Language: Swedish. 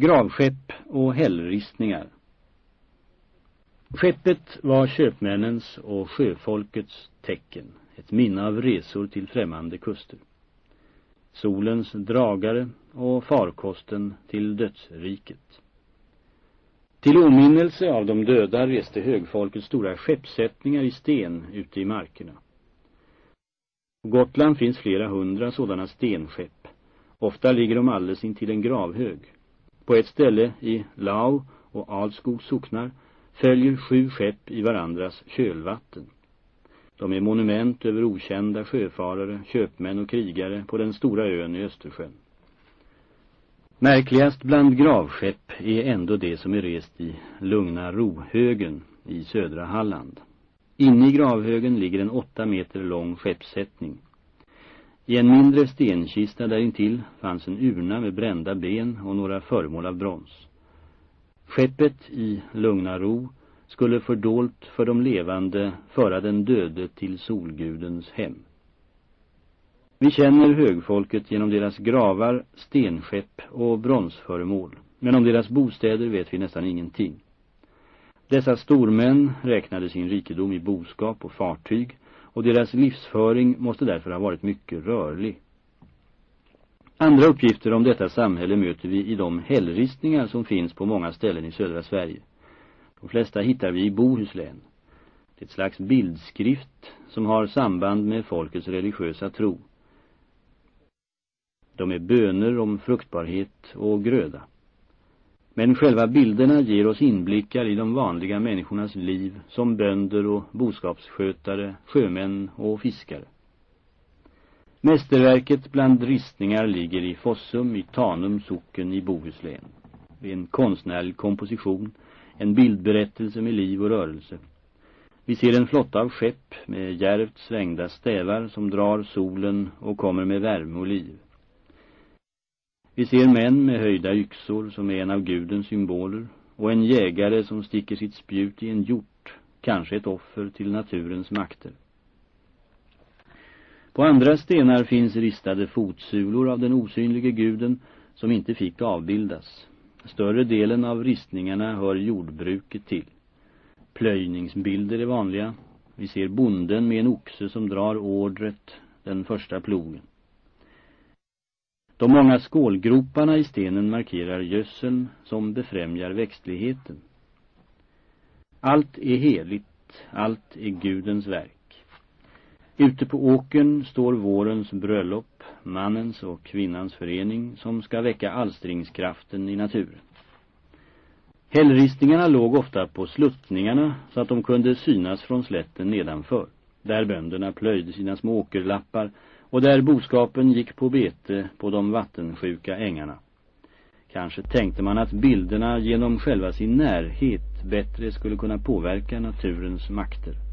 Gravskepp och hällristningar Skeppet var köpmännens och sjöfolkets tecken, ett minne av resor till främmande kuster. Solens dragare och farkosten till dödsriket. Till åminnelse av de döda reste högfolket stora skeppsättningar i sten ute i markerna. På Gotland finns flera hundra sådana stenskepp. Ofta ligger de alldeles intill en gravhög. På ett ställe i Lau och Alskogs socknar följer sju skepp i varandras kölvatten. De är monument över okända sjöfarare, köpmän och krigare på den stora ön i Östersjön. Märkligast bland gravskepp är ändå det som är rest i Lugna Rohögen i södra Halland. Inne i gravhögen ligger en åtta meter lång skeppssättning. I en mindre stenkista därintill fanns en urna med brända ben och några föremål av brons. Skeppet i lugna ro skulle fördolt för de levande föra den döde till solgudens hem. Vi känner högfolket genom deras gravar, stenskepp och bronsföremål, men om deras bostäder vet vi nästan ingenting. Dessa stormän räknade sin rikedom i boskap och fartyg och deras livsföring måste därför ha varit mycket rörlig. Andra uppgifter om detta samhälle möter vi i de hällristningar som finns på många ställen i södra Sverige. De flesta hittar vi i Bohuslän. Det är ett slags bildskrift som har samband med folkets religiösa tro. De är böner om fruktbarhet och gröda. Men själva bilderna ger oss inblickar i de vanliga människornas liv som bönder och boskapsskötare, sjömän och fiskare. Mästerverket bland ristningar ligger i Fossum i Tanum socken i Bohuslän. Det är en konstnärlig komposition, en bildberättelse med liv och rörelse. Vi ser en flotta av skepp med järvt svängda stävar som drar solen och kommer med värme och liv. Vi ser män med höjda yxor som är en av Gudens symboler och en jägare som sticker sitt spjut i en hjort, kanske ett offer till naturens makter. På andra stenar finns ristade fotsulor av den osynlige guden som inte fick avbildas. Större delen av ristningarna hör jordbruket till. Plöjningsbilder är vanliga. Vi ser bonden med en oxe som drar ordret, den första plogen. De många skålgroparna i stenen markerar gödseln som befrämjar växtligheten. Allt är heligt, allt är Gudens verk. Ute på åken står vårens bröllop, mannens och kvinnans förening som ska väcka alstringskraften i naturen. Hällristningarna låg ofta på sluttningarna så att de kunde synas från slätten nedanför, där bönderna plöjde sina små åkerlappar och där boskapen gick på bete på de vattensjuka ängarna. Kanske tänkte man att bilderna genom själva sin närhet bättre skulle kunna påverka naturens makter.